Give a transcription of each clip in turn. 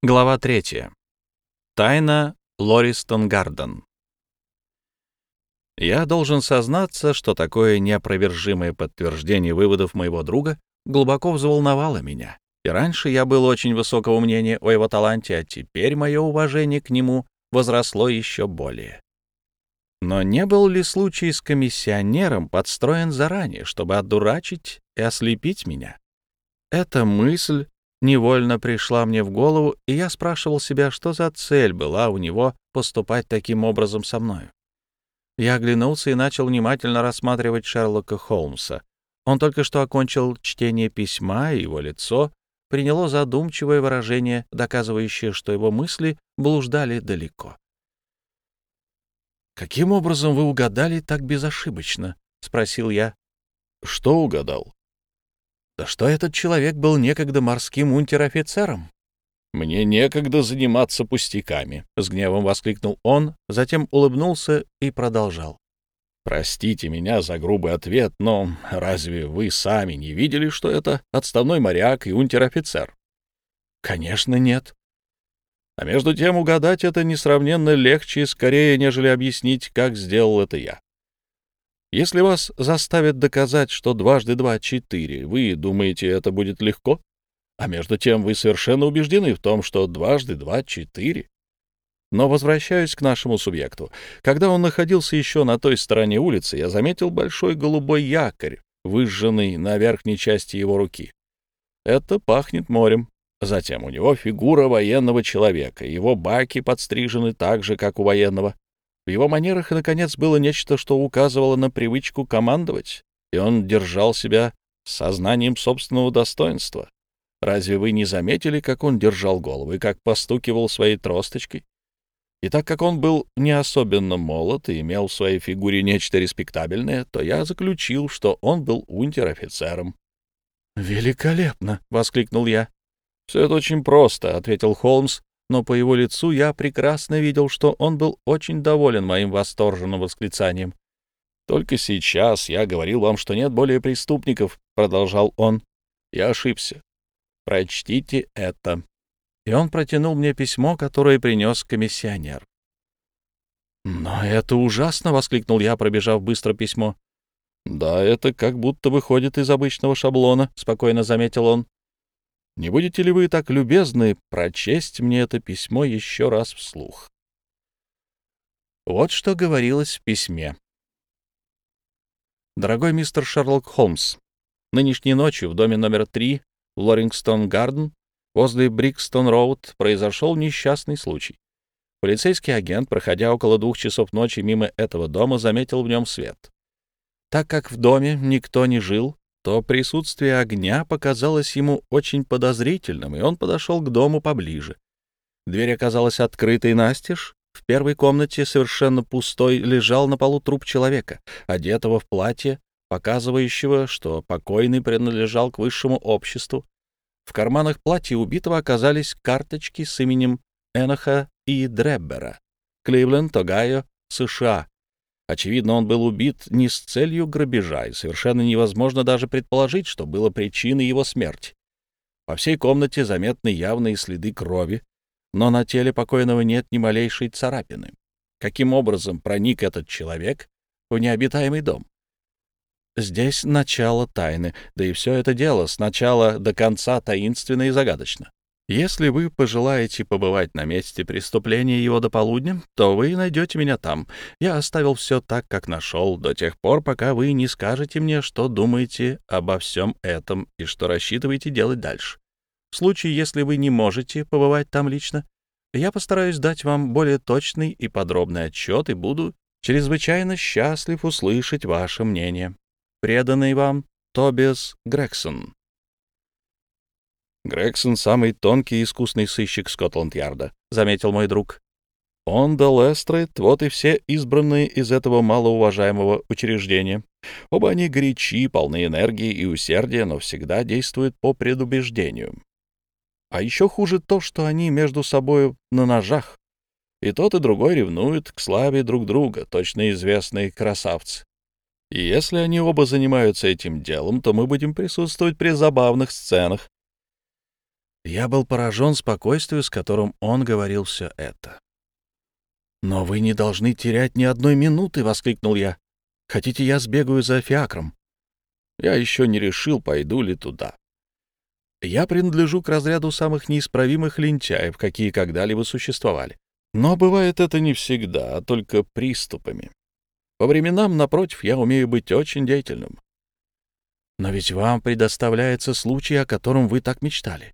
Глава третья. Тайна Лористон Гарден. Я должен сознаться, что такое неопровержимое подтверждение выводов моего друга глубоко взволновало меня. И раньше я был очень высокого мнения о его таланте, а теперь мое уважение к нему возросло еще более. Но не был ли случай с комиссионером подстроен заранее, чтобы одурачить и ослепить меня? Эта мысль невольно пришла мне в голову, и я спрашивал себя, что за цель была у него поступать таким образом со мною. Я оглянулся и начал внимательно рассматривать Шерлока Холмса. Он только что окончил чтение письма, и его лицо приняло задумчивое выражение, доказывающее, что его мысли блуждали далеко. «Каким образом вы угадали так безошибочно?» — спросил я. «Что угадал?» Да что этот человек был некогда морским унтер-офицером? «Мне некогда заниматься пустяками», — с гневом воскликнул он, затем улыбнулся и продолжал. «Простите меня за грубый ответ, но разве вы сами не видели, что это отставной моряк и унтер-офицер?» «Конечно, нет». А между тем угадать это несравненно легче и скорее, нежели объяснить, как сделал это я. Если вас заставят доказать, что дважды два — четыре, вы думаете, это будет легко? А между тем вы совершенно убеждены в том, что дважды два — четыре. Но возвращаюсь к нашему субъекту. Когда он находился еще на той стороне улицы, я заметил большой голубой якорь, выжженный на верхней части его руки. Это пахнет морем. Затем у него фигура военного человека, его баки подстрижены так же, как у военного. В его манерах, наконец, было нечто, что указывало на привычку командовать, и он держал себя с сознанием собственного достоинства. Разве вы не заметили, как он держал голову и как постукивал своей тросточкой? И так как он был не особенно молод и имел в своей фигуре нечто респектабельное, то я заключил, что он был унтер-офицером. «Великолепно!» — воскликнул я. «Все это очень просто», — ответил Холмс, но по его лицу я прекрасно видел, что он был очень доволен моим восторженным восклицанием. «Только сейчас я говорил вам, что нет более преступников», — продолжал он. «Я ошибся. Прочтите это». И он протянул мне письмо, которое принес комиссионер. «Но это ужасно!» — воскликнул я, пробежав быстро письмо. «Да, это как будто выходит из обычного шаблона», — спокойно заметил он. Не будете ли вы так любезны прочесть мне это письмо еще раз вслух? Вот что говорилось в письме. Дорогой мистер Шерлок Холмс, нынешней ночью в доме номер 3 в Лорингстон-Гарден возле Брикстон-Роуд произошел несчастный случай. Полицейский агент, проходя около двух часов ночи мимо этого дома, заметил в нем свет. Так как в доме никто не жил, то присутствие огня показалось ему очень подозрительным, и он подошел к дому поближе. Дверь оказалась открытой настежь. В первой комнате, совершенно пустой, лежал на полу труп человека, одетого в платье, показывающего, что покойный принадлежал к высшему обществу. В карманах платья убитого оказались карточки с именем Эноха и Дреббера, Кливленд, Огайо, США, Очевидно, он был убит не с целью грабежа, и совершенно невозможно даже предположить, что было причиной его смерти. По всей комнате заметны явные следы крови, но на теле покойного нет ни малейшей царапины. Каким образом проник этот человек в необитаемый дом? Здесь начало тайны, да и все это дело с начала до конца таинственно и загадочно. Если вы пожелаете побывать на месте преступления его до полудня, то вы найдете меня там. Я оставил все так, как нашел, до тех пор, пока вы не скажете мне, что думаете обо всем этом и что рассчитываете делать дальше. В случае, если вы не можете побывать там лично, я постараюсь дать вам более точный и подробный отчет и буду чрезвычайно счастлив услышать ваше мнение. Преданный вам Тобиас Грексон. «Грегсон — самый тонкий и искусный сыщик Скотланд-Ярда», — заметил мой друг. Он да Лестрейд — вот и все избранные из этого малоуважаемого учреждения. Оба они горячи, полны энергии и усердия, но всегда действуют по предубеждению. А еще хуже то, что они между собой на ножах. И тот, и другой ревнуют к славе друг друга, точно известные красавцы. И если они оба занимаются этим делом, то мы будем присутствовать при забавных сценах, Я был поражен спокойствию, с которым он говорил все это. «Но вы не должны терять ни одной минуты!» — воскликнул я. «Хотите, я сбегаю за фиакром?» Я еще не решил, пойду ли туда. Я принадлежу к разряду самых неисправимых лентяев, какие когда-либо существовали. Но бывает это не всегда, а только приступами. По временам, напротив, я умею быть очень деятельным. Но ведь вам предоставляется случай, о котором вы так мечтали.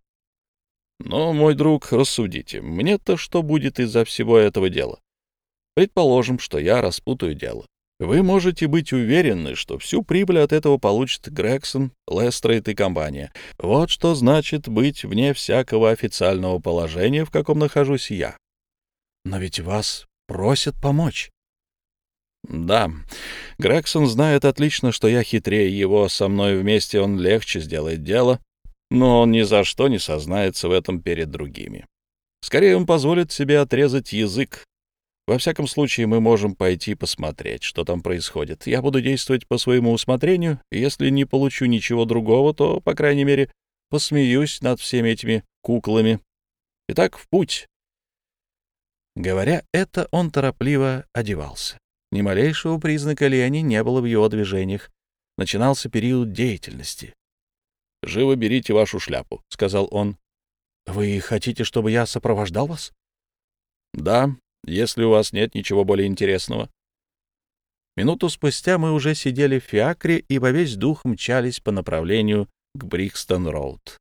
Но, мой друг, рассудите, мне-то что будет из-за всего этого дела? Предположим, что я распутаю дело. Вы можете быть уверены, что всю прибыль от этого получит Грегсон, Лестрейд и компания. Вот что значит быть вне всякого официального положения, в каком нахожусь я. Но ведь вас просят помочь. Да, Грегсон знает отлично, что я хитрее его, со мной вместе он легче сделает дело, но он ни за что не сознается в этом перед другими. Скорее, он позволит себе отрезать язык. Во всяком случае, мы можем пойти посмотреть, что там происходит. Я буду действовать по своему усмотрению, если не получу ничего другого, то, по крайней мере, посмеюсь над всеми этими куклами. Итак, в путь. Говоря это, он торопливо одевался. Ни малейшего признака лени не было в его движениях. Начинался период деятельности. «Живо берите вашу шляпу», — сказал он. «Вы хотите, чтобы я сопровождал вас?» «Да, если у вас нет ничего более интересного». Минуту спустя мы уже сидели в фиакре и во весь дух мчались по направлению к Брикстон-Роуд.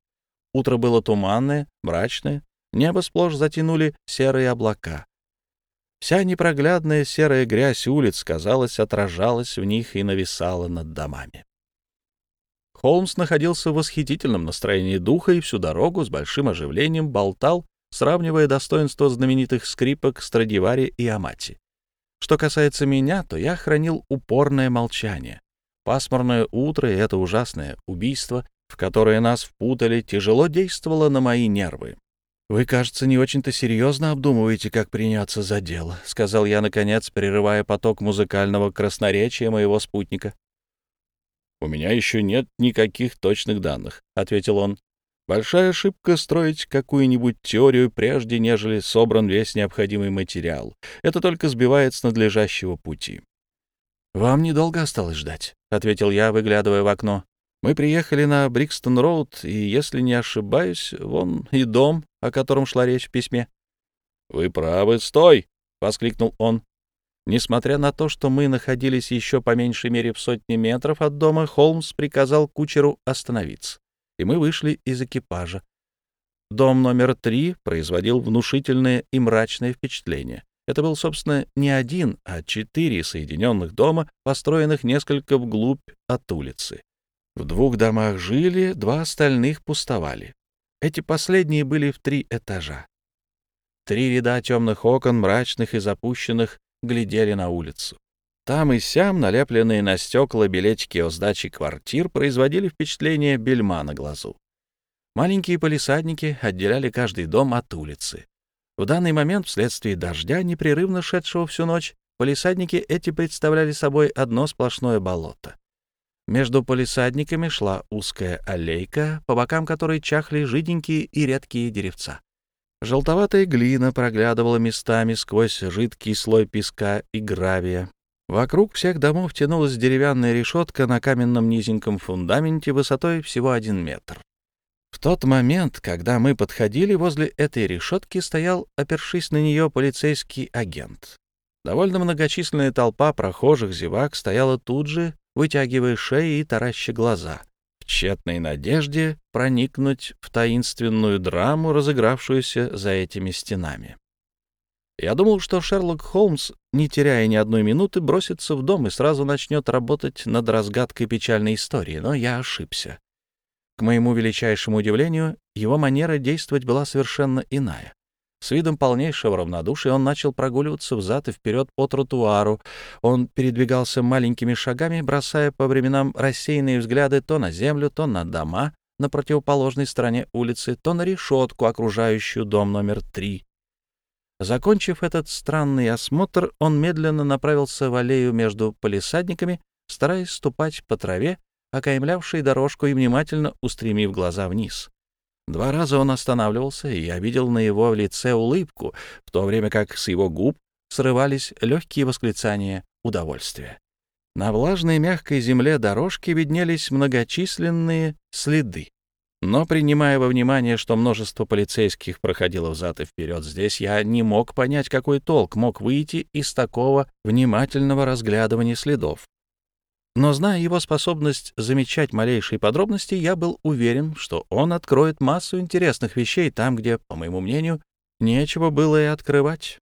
Утро было туманное, мрачное, Небо сплошь затянули серые облака. Вся непроглядная серая грязь улиц, казалось, отражалась в них и нависала над домами. Холмс находился в восхитительном настроении духа и всю дорогу с большим оживлением болтал, сравнивая достоинства знаменитых скрипок Страдивари и Амати. Что касается меня, то я хранил упорное молчание. Пасмурное утро и это ужасное убийство, в которое нас впутали, тяжело действовало на мои нервы. «Вы, кажется, не очень-то серьезно обдумываете, как приняться за дело», — сказал я, наконец, прерывая поток музыкального красноречия моего спутника. «У меня еще нет никаких точных данных», — ответил он. «Большая ошибка строить какую-нибудь теорию, прежде нежели собран весь необходимый материал. Это только сбивает с надлежащего пути». «Вам недолго осталось ждать», — ответил я, выглядывая в окно. Мы приехали на Брикстон-Роуд, и, если не ошибаюсь, вон и дом, о котором шла речь в письме. — Вы правы, стой! — воскликнул он. Несмотря на то, что мы находились еще по меньшей мере в сотне метров от дома, Холмс приказал кучеру остановиться, и мы вышли из экипажа. Дом номер три производил внушительное и мрачное впечатление. Это был, собственно, не один, а четыре соединенных дома, построенных несколько вглубь от улицы. В двух домах жили, два остальных пустовали. Эти последние были в три этажа. Три ряда темных окон, мрачных и запущенных, глядели на улицу. Там и сям налепленные на стекла билетики о сдаче квартир производили впечатление бельма на глазу. Маленькие полисадники отделяли каждый дом от улицы. В данный момент, вследствие дождя, непрерывно шедшего всю ночь, полисадники эти представляли собой одно сплошное болото. Между полисадниками шла узкая аллейка, по бокам которой чахли жиденькие и редкие деревца. Желтоватая глина проглядывала местами сквозь жидкий слой песка и гравия. Вокруг всех домов тянулась деревянная решетка на каменном низеньком фундаменте высотой всего один метр. В тот момент, когда мы подходили, возле этой решетки стоял, опершись на нее, полицейский агент. Довольно многочисленная толпа прохожих зевак стояла тут же, вытягивая шеи и тараща глаза, в тщетной надежде проникнуть в таинственную драму, разыгравшуюся за этими стенами. Я думал, что Шерлок Холмс, не теряя ни одной минуты, бросится в дом и сразу начнет работать над разгадкой печальной истории, но я ошибся. К моему величайшему удивлению, его манера действовать была совершенно иная. С видом полнейшего равнодушия он начал прогуливаться взад и вперед по тротуару. Он передвигался маленькими шагами, бросая по временам рассеянные взгляды то на землю, то на дома на противоположной стороне улицы, то на решетку, окружающую дом номер три. Закончив этот странный осмотр, он медленно направился в аллею между полисадниками, стараясь ступать по траве, окаймлявшей дорожку и внимательно устремив глаза вниз. Два раза он останавливался, и я видел на его лице улыбку, в то время как с его губ срывались легкие восклицания удовольствия. На влажной мягкой земле дорожки виднелись многочисленные следы. Но, принимая во внимание, что множество полицейских проходило взад и вперед здесь, я не мог понять, какой толк мог выйти из такого внимательного разглядывания следов. Но, зная его способность замечать малейшие подробности, я был уверен, что он откроет массу интересных вещей там, где, по моему мнению, нечего было и открывать.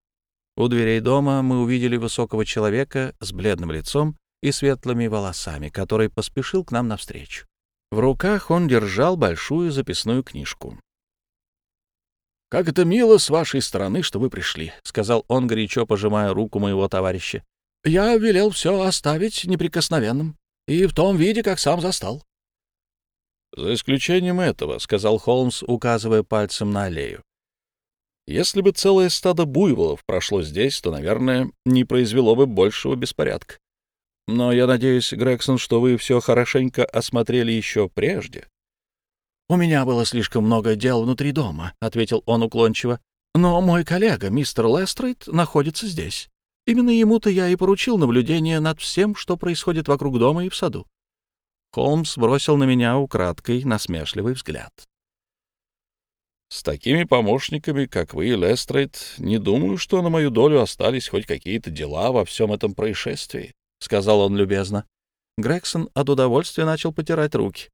У дверей дома мы увидели высокого человека с бледным лицом и светлыми волосами, который поспешил к нам навстречу. В руках он держал большую записную книжку. «Как это мило с вашей стороны, что вы пришли», — сказал он, горячо пожимая руку моего товарища. «Я велел все оставить неприкосновенным, и в том виде, как сам застал». «За исключением этого», — сказал Холмс, указывая пальцем на аллею. «Если бы целое стадо буйволов прошло здесь, то, наверное, не произвело бы большего беспорядка. Но я надеюсь, Грегсон, что вы все хорошенько осмотрели еще прежде. «У меня было слишком много дел внутри дома», — ответил он уклончиво. «Но мой коллега, мистер Лестрейд, находится здесь. Именно ему-то я и поручил наблюдение над всем, что происходит вокруг дома и в саду». Холмс бросил на меня украдкой насмешливый взгляд. «С такими помощниками, как вы, Лестрейд, не думаю, что на мою долю остались хоть какие-то дела во всем этом происшествии. — сказал он любезно. Грегсон от удовольствия начал потирать руки.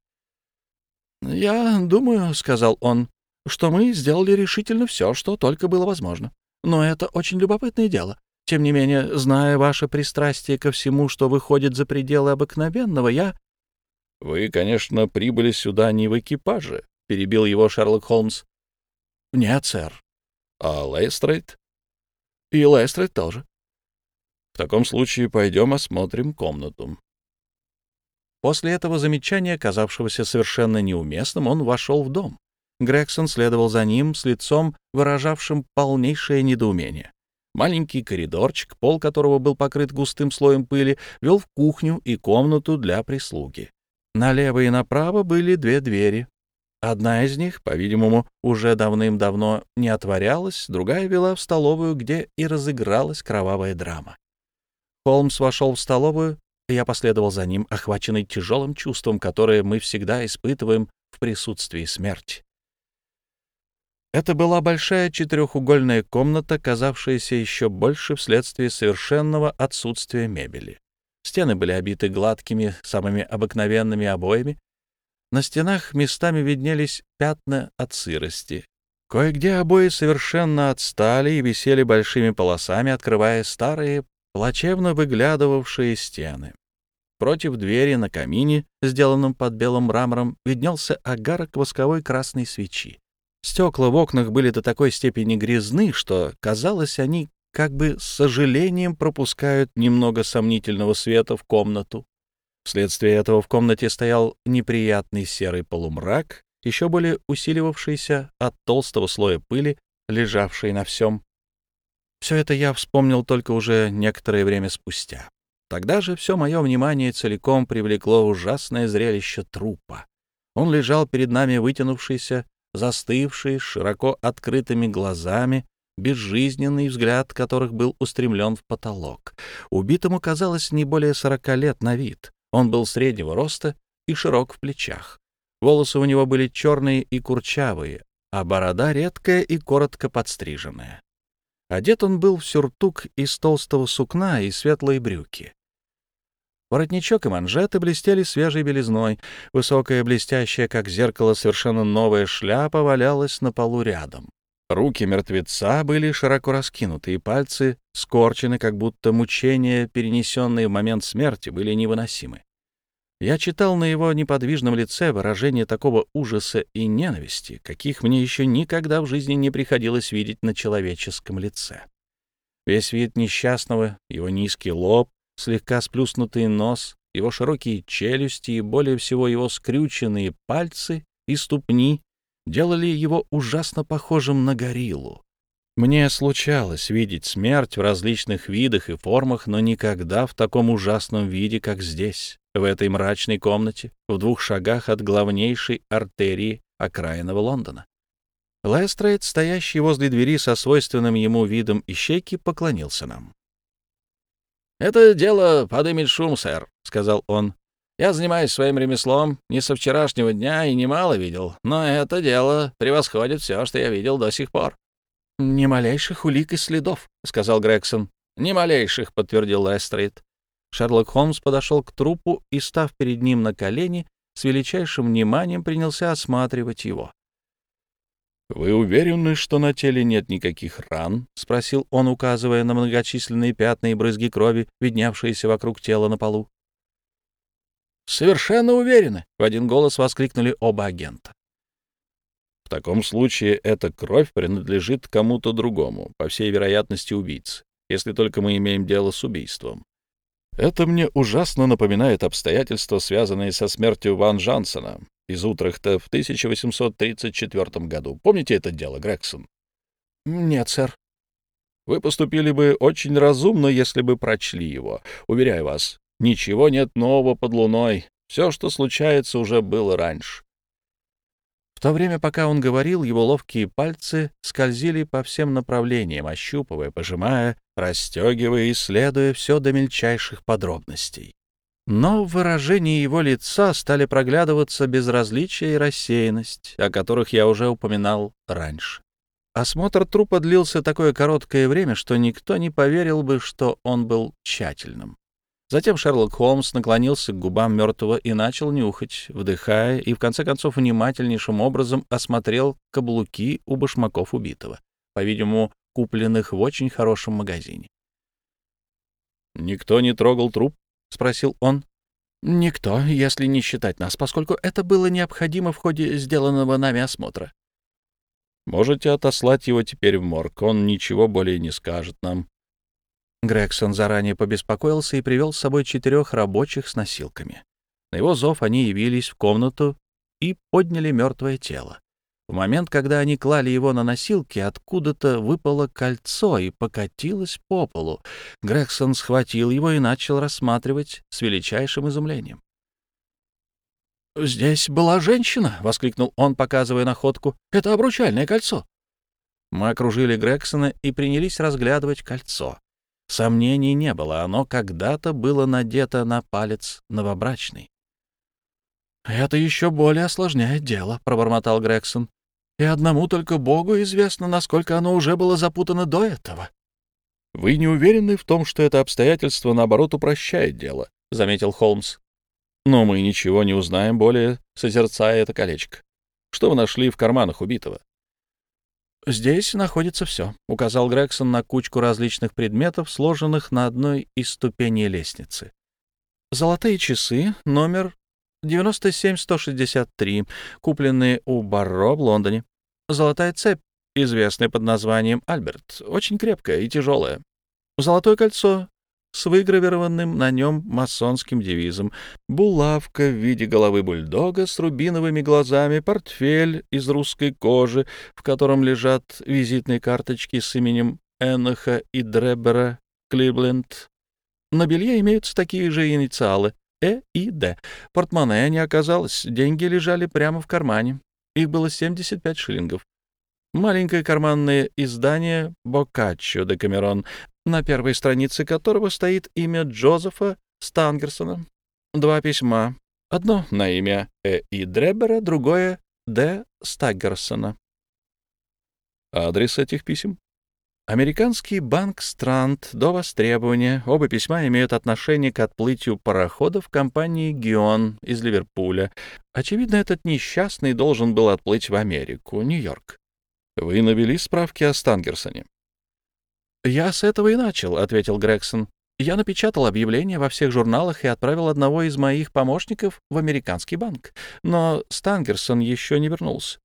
«Я думаю, — сказал он, — что мы сделали решительно все, что только было возможно. Но это очень любопытное дело. Тем не менее, зная ваше пристрастие ко всему, что выходит за пределы обыкновенного, я...» «Вы, конечно, прибыли сюда не в экипаже», — перебил его Шерлок Холмс. «Нет, сэр». «А Лестрейд?» «И Лестрейд тоже». В таком случае пойдем осмотрим комнату. После этого замечания, казавшегося совершенно неуместным, он вошел в дом. Грегсон следовал за ним с лицом, выражавшим полнейшее недоумение. Маленький коридорчик, пол которого был покрыт густым слоем пыли, вел в кухню и комнату для прислуги. Налево и направо были две двери. Одна из них, по-видимому, уже давным-давно не отворялась, другая вела в столовую, где и разыгралась кровавая драма. Холмс вошел в столовую, и я последовал за ним, охваченный тяжелым чувством, которое мы всегда испытываем в присутствии смерти. Это была большая четырехугольная комната, казавшаяся еще больше вследствие совершенного отсутствия мебели. Стены были обиты гладкими, самыми обыкновенными обоями. На стенах местами виднелись пятна от сырости. Кое-где обои совершенно отстали и висели большими полосами, открывая старые плачевно выглядывавшие стены. Против двери на камине, сделанном под белым мрамором, виднелся огарок восковой красной свечи. Стекла в окнах были до такой степени грязны, что, казалось, они как бы с сожалением пропускают немного сомнительного света в комнату. Вследствие этого в комнате стоял неприятный серый полумрак, еще более усиливавшийся от толстого слоя пыли, лежавшей на всем. Все это я вспомнил только уже некоторое время спустя. Тогда же все мое внимание целиком привлекло ужасное зрелище трупа. Он лежал перед нами вытянувшийся, застывший, широко открытыми глазами, безжизненный взгляд которых был устремлен в потолок. Убитому казалось не более сорока лет на вид. Он был среднего роста и широк в плечах. Волосы у него были черные и курчавые, а борода редкая и коротко подстриженная. Одет он был в сюртук из толстого сукна и светлые брюки. Воротничок и манжеты блестели свежей белизной. Высокая, блестящая, как зеркало, совершенно новая шляпа валялась на полу рядом. Руки мертвеца были широко раскинуты, и пальцы скорчены, как будто мучения, перенесенные в момент смерти, были невыносимы. Я читал на его неподвижном лице выражение такого ужаса и ненависти, каких мне еще никогда в жизни не приходилось видеть на человеческом лице. Весь вид несчастного, его низкий лоб, слегка сплюснутый нос, его широкие челюсти и более всего его скрюченные пальцы и ступни делали его ужасно похожим на гориллу. Мне случалось видеть смерть в различных видах и формах, но никогда в таком ужасном виде, как здесь в этой мрачной комнате, в двух шагах от главнейшей артерии окраинного Лондона. Лестрейд, стоящий возле двери со свойственным ему видом ищейки, поклонился нам. «Это дело подымет шум, сэр», — сказал он. «Я занимаюсь своим ремеслом не со вчерашнего дня и немало видел, но это дело превосходит все, что я видел до сих пор». «Ни малейших улик и следов», — сказал Грегсон. «Ни малейших», — подтвердил Лестрейд. Шерлок Холмс подошел к трупу и, став перед ним на колени, с величайшим вниманием принялся осматривать его. «Вы уверены, что на теле нет никаких ран?» — спросил он, указывая на многочисленные пятна и брызги крови, виднявшиеся вокруг тела на полу. «Совершенно уверены!» — в один голос воскликнули оба агента. «В таком случае эта кровь принадлежит кому-то другому, по всей вероятности убийце, если только мы имеем дело с убийством. Это мне ужасно напоминает обстоятельства, связанные со смертью Ван Жансона из Утрехта в 1834 году. Помните это дело, Грегсон? — Нет, сэр. Вы поступили бы очень разумно, если бы прочли его. Уверяю вас, ничего нет нового под луной. Все, что случается, уже было раньше. В то время, пока он говорил, его ловкие пальцы скользили по всем направлениям, ощупывая, пожимая, расстегивая, исследуя все до мельчайших подробностей. Но в выражении его лица стали проглядываться безразличие и рассеянность, о которых я уже упоминал раньше. Осмотр трупа длился такое короткое время, что никто не поверил бы, что он был тщательным. Затем Шерлок Холмс наклонился к губам мертвого и начал нюхать, вдыхая, и в конце концов внимательнейшим образом осмотрел каблуки у башмаков убитого, по-видимому, купленных в очень хорошем магазине. «Никто не трогал труп?» — спросил он. «Никто, если не считать нас, поскольку это было необходимо в ходе сделанного нами осмотра». «Можете отослать его теперь в морг, он ничего более не скажет нам», Грегсон заранее побеспокоился и привел с собой четырех рабочих с носилками. На его зов они явились в комнату и подняли мертвое тело. В момент, когда они клали его на носилки, откуда-то выпало кольцо и покатилось по полу. Грегсон схватил его и начал рассматривать с величайшим изумлением. «Здесь была женщина!» — воскликнул он, показывая находку. «Это обручальное кольцо!» Мы окружили Грегсона и принялись разглядывать кольцо. Сомнений не было, оно когда-то было надето на палец новобрачный. «Это еще более осложняет дело», — пробормотал Грегсон. «И одному только Богу известно, насколько оно уже было запутано до этого». «Вы не уверены в том, что это обстоятельство, наоборот, упрощает дело», — заметил Холмс. «Но мы ничего не узнаем более, созерцая это колечко. Что вы нашли в карманах убитого?» «Здесь находится все», — указал Грегсон на кучку различных предметов, сложенных на одной из ступеней лестницы. «Золотые часы, номер 97163, купленные у Барро в Лондоне. Золотая цепь, известная под названием Альберт, очень крепкая и тяжелая. Золотое кольцо с выгравированным на нем масонским девизом, булавка в виде головы бульдога с рубиновыми глазами, портфель из русской кожи, в котором лежат визитные карточки с именем Эноха и Дребера Кливленд. На белье имеются такие же инициалы — Э и Д. Портмоне не оказалось, деньги лежали прямо в кармане. Их было 75 шиллингов. Маленькое карманное издание «Боккаччо де Камерон», на первой странице которого стоит имя Джозефа Стангерсона. Два письма. Одно на имя Э. И. Дребера, другое — Д. Стаггерсона. Адрес этих писем? Американский банк Странт до востребования. Оба письма имеют отношение к отплытию пароходов компании «Гион» из Ливерпуля. Очевидно, этот несчастный должен был отплыть в Америку, Нью-Йорк. Вы навели справки о Стангерсоне? «Я с этого и начал», — ответил Грегсон. «Я напечатал объявление во всех журналах и отправил одного из моих помощников в американский банк. Но Стангерсон еще не вернулся».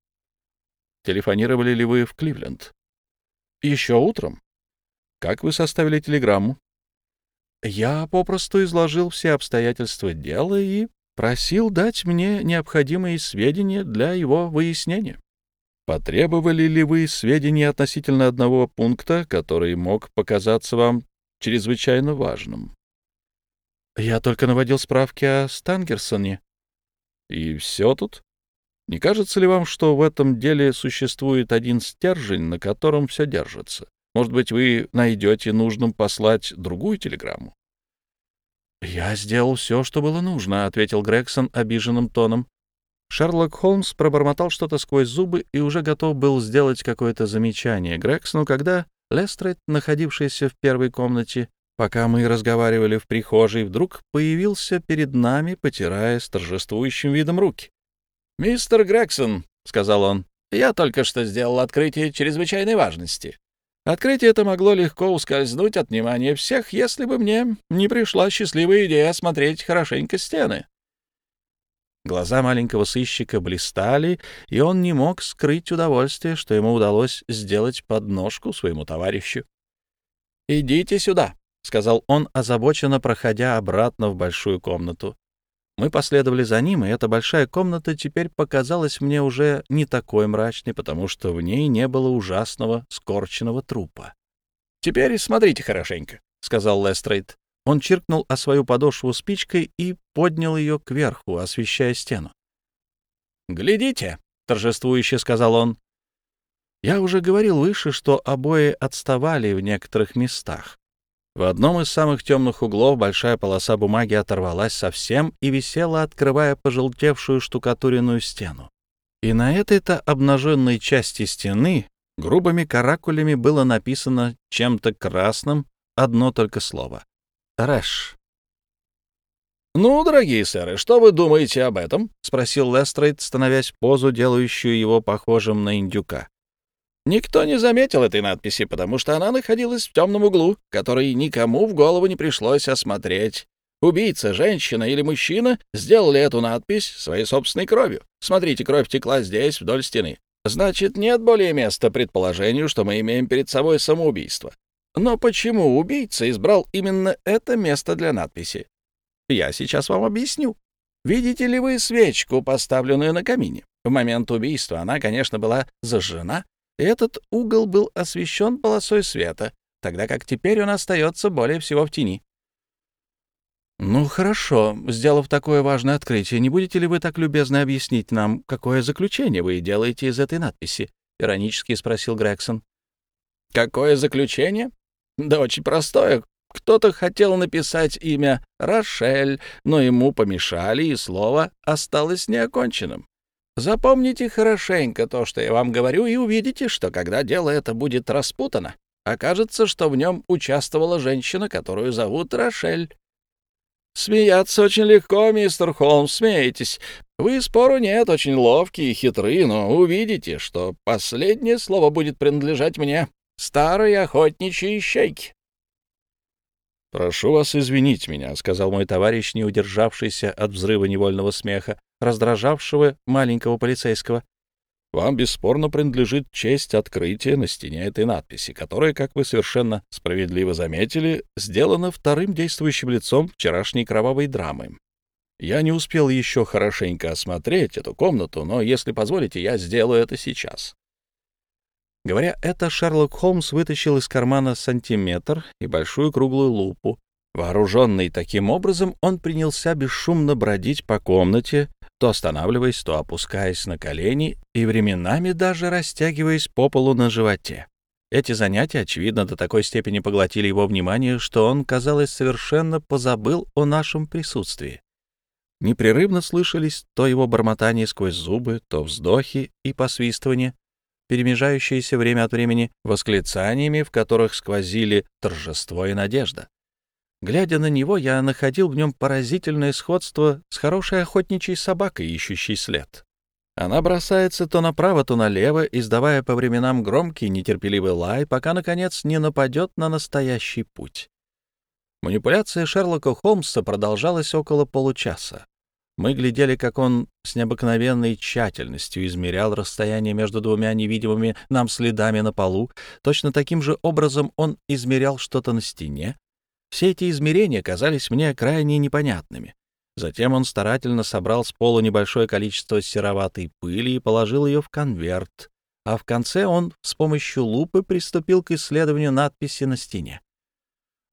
«Телефонировали ли вы в Кливленд?» «Еще утром». «Как вы составили телеграмму?» «Я попросту изложил все обстоятельства дела и просил дать мне необходимые сведения для его выяснения». Потребовали ли вы сведений относительно одного пункта, который мог показаться вам чрезвычайно важным? Я только наводил справки о Стангерсоне. И все тут? Не кажется ли вам, что в этом деле существует один стержень, на котором все держится? Может быть, вы найдете нужным послать другую телеграмму? «Я сделал все, что было нужно», — ответил Грегсон обиженным тоном. Шерлок Холмс пробормотал что-то сквозь зубы и уже готов был сделать какое-то замечание Грегсону, когда Лестрейд, находившийся в первой комнате, пока мы разговаривали в прихожей, вдруг появился перед нами, потирая с торжествующим видом руки. «Мистер Грегсон», — сказал он, — «я только что сделал открытие чрезвычайной важности. Открытие это могло легко ускользнуть от внимания всех, если бы мне не пришла счастливая идея осмотреть хорошенько стены». Глаза маленького сыщика блистали, и он не мог скрыть удовольствие, что ему удалось сделать подножку своему товарищу. «Идите сюда», — сказал он, озабоченно проходя обратно в большую комнату. Мы последовали за ним, и эта большая комната теперь показалась мне уже не такой мрачной, потому что в ней не было ужасного скорченного трупа. «Теперь смотрите хорошенько», — сказал Лестрейд. Он чиркнул о свою подошву спичкой и поднял ее кверху, освещая стену. «Глядите», — торжествующе сказал он. Я уже говорил выше, что обои отставали в некоторых местах. В одном из самых темных углов большая полоса бумаги оторвалась совсем и висела, открывая пожелтевшую штукатуренную стену. И на этой-то обнаженной части стены грубыми каракулями было написано чем-то красным одно только слово — «Рэш». «Ну, дорогие сэры, что вы думаете об этом?» — спросил Лестрейд, становясь позу, делающую его похожим на индюка. Никто не заметил этой надписи, потому что она находилась в темном углу, который никому в голову не пришлось осмотреть. Убийца, женщина или мужчина сделали эту надпись своей собственной кровью. Смотрите, кровь текла здесь, вдоль стены. Значит, нет более места предположению, что мы имеем перед собой самоубийство. Но почему убийца избрал именно это место для надписи? Я сейчас вам объясню. Видите ли вы свечку, поставленную на камине? В момент убийства она, конечно, была зажжена, этот угол был освещен полосой света, тогда как теперь он остается более всего в тени. «Ну, хорошо. Сделав такое важное открытие, не будете ли вы так любезно объяснить нам, какое заключение вы делаете из этой надписи?» — иронически спросил Грегсон. «Какое заключение? Да очень простое. Кто-то хотел написать имя Рошель, но ему помешали, и слово осталось неоконченным. Запомните хорошенько то, что я вам говорю, и увидите, что когда дело это будет распутано, окажется, что в нем участвовала женщина, которую зовут Рошель. Смеяться очень легко, мистер Холмс, смеетесь. Вы, спору нет, очень ловкие и хитрые, но увидите, что последнее слово будет принадлежать мне, старой охотничьей ищейке. «Прошу вас извинить меня», — сказал мой товарищ, не удержавшийся от взрыва невольного смеха, раздражавшего маленького полицейского. «Вам бесспорно принадлежит честь открытия на стене этой надписи, которая, как вы совершенно справедливо заметили, сделана вторым действующим лицом вчерашней кровавой драмы. Я не успел еще хорошенько осмотреть эту комнату, но, если позволите, я сделаю это сейчас». Говоря это, Шерлок Холмс вытащил из кармана сантиметр и большую круглую лупу. Вооруженный таким образом, он принялся бесшумно бродить по комнате, то останавливаясь, то опускаясь на колени и временами даже растягиваясь по полу на животе. Эти занятия, очевидно, до такой степени поглотили его внимание, что он, казалось, совершенно позабыл о нашем присутствии. Непрерывно слышались то его бормотание сквозь зубы, то вздохи и посвистывание, перемежающиеся время от времени восклицаниями, в которых сквозили торжество и надежда. Глядя на него, я находил в нем поразительное сходство с хорошей охотничьей собакой, ищущей след. Она бросается то направо, то налево, издавая по временам громкий нетерпеливый лай, пока, наконец, не нападет на настоящий путь. Манипуляция Шерлока Холмса продолжалась около получаса. Мы глядели, как он с необыкновенной тщательностью измерял расстояние между двумя невидимыми нам следами на полу. Точно таким же образом он измерял что-то на стене. Все эти измерения казались мне крайне непонятными. Затем он старательно собрал с пола небольшое количество сероватой пыли и положил ее в конверт, а в конце он с помощью лупы приступил к исследованию надписи на стене.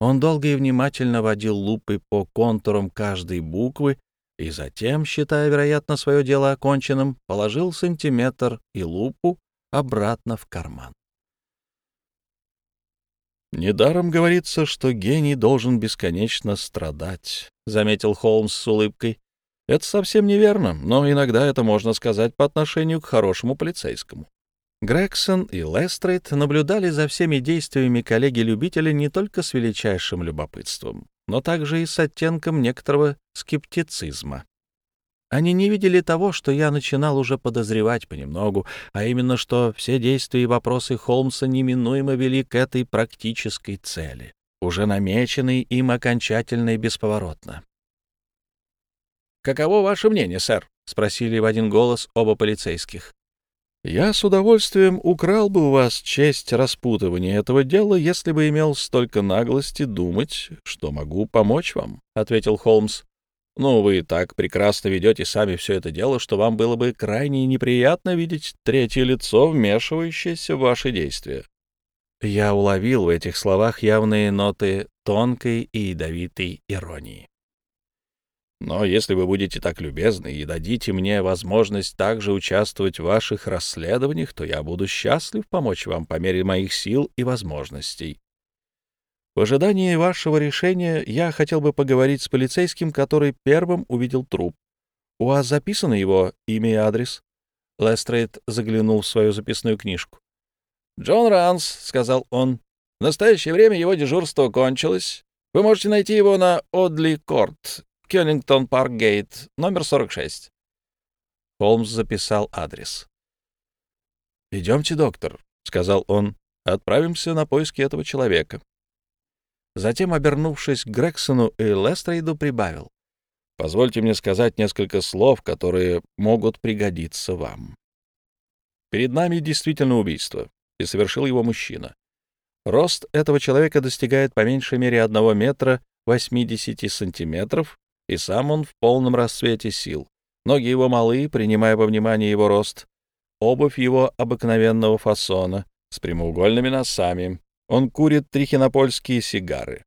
Он долго и внимательно водил лупой по контурам каждой буквы и затем, считая, вероятно, свое дело оконченным, положил сантиметр и лупу обратно в карман. «Недаром говорится, что гений должен бесконечно страдать», — заметил Холмс с улыбкой. «Это совсем неверно, но иногда это можно сказать по отношению к хорошему полицейскому». Грегсон и Лестрейд наблюдали за всеми действиями коллеги-любителя не только с величайшим любопытством, но также и с оттенком некоторого скептицизма. Они не видели того, что я начинал уже подозревать понемногу, а именно, что все действия и вопросы Холмса неминуемо вели к этой практической цели, уже намеченной им окончательно и бесповоротно. «Каково ваше мнение, сэр?» — спросили в один голос оба полицейских. Я с удовольствием украл бы у вас честь распутывания этого дела, если бы имел столько наглости думать, что могу помочь вам, — ответил Холмс. Но вы так прекрасно ведете сами все это дело, что вам было бы крайне неприятно видеть третье лицо, вмешивающееся в ваши действия. Я уловил в этих словах явные ноты тонкой и ядовитой иронии. Но если вы будете так любезны и дадите мне возможность также участвовать в ваших расследованиях, то я буду счастлив помочь вам по мере моих сил и возможностей. В ожидании вашего решения я хотел бы поговорить с полицейским, который первым увидел труп. У вас записано его имя и адрес?» Лестрейд заглянул в свою записную книжку. «Джон Ранс», — сказал он. «В настоящее время его дежурство кончилось. Вы можете найти его на Одли Корт, Кеннингтон Парк Гейт, номер 46. Холмс записал адрес. «Идемте, доктор», — сказал он. «Отправимся на поиски этого человека». Затем, обернувшись к Грексону и Лестрейду, прибавил. «Позвольте мне сказать несколько слов, которые могут пригодиться вам. Перед нами действительно убийство, и совершил его мужчина. Рост этого человека достигает по меньшей мере одного метра 80 сантиметров, и сам он в полном расцвете сил. Ноги его малы, принимая во внимание его рост. Обувь его обыкновенного фасона, с прямоугольными носами. Он курит трихинопольские сигары.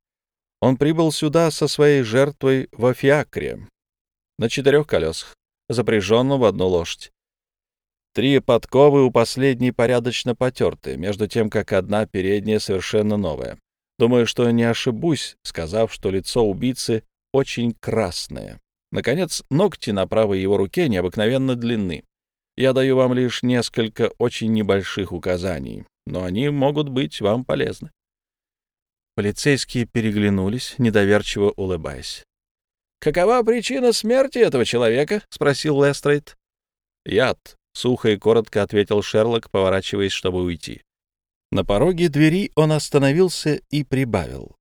Он прибыл сюда со своей жертвой в фиакре на четырех колесах, запряженном в одну лошадь. Три подковы у последней порядочно потерты, между тем, как одна передняя совершенно новая. Думаю, что не ошибусь, сказав, что лицо убийцы очень красное. Наконец, ногти на правой его руке необыкновенно длинны. Я даю вам лишь несколько очень небольших указаний, но они могут быть вам полезны. Полицейские переглянулись, недоверчиво улыбаясь. «Какова причина смерти этого человека?» — спросил Лестрейд. «Яд», — сухо и коротко ответил Шерлок, поворачиваясь, чтобы уйти. На пороге двери он остановился и прибавил.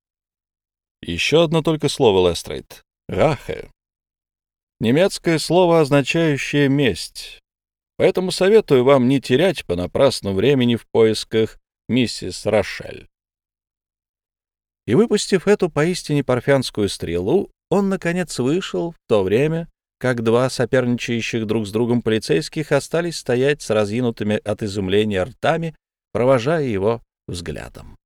Еще одно только слово, Лестрейд. Рахе. Немецкое слово, означающее «месть». Поэтому советую вам не терять понапрасну времени в поисках миссис Рошель. И, выпустив эту поистине парфянскую стрелу, он, наконец, вышел в то время, как два соперничающих друг с другом полицейских остались стоять с разъянутыми от изумления ртами, провожая его взглядом.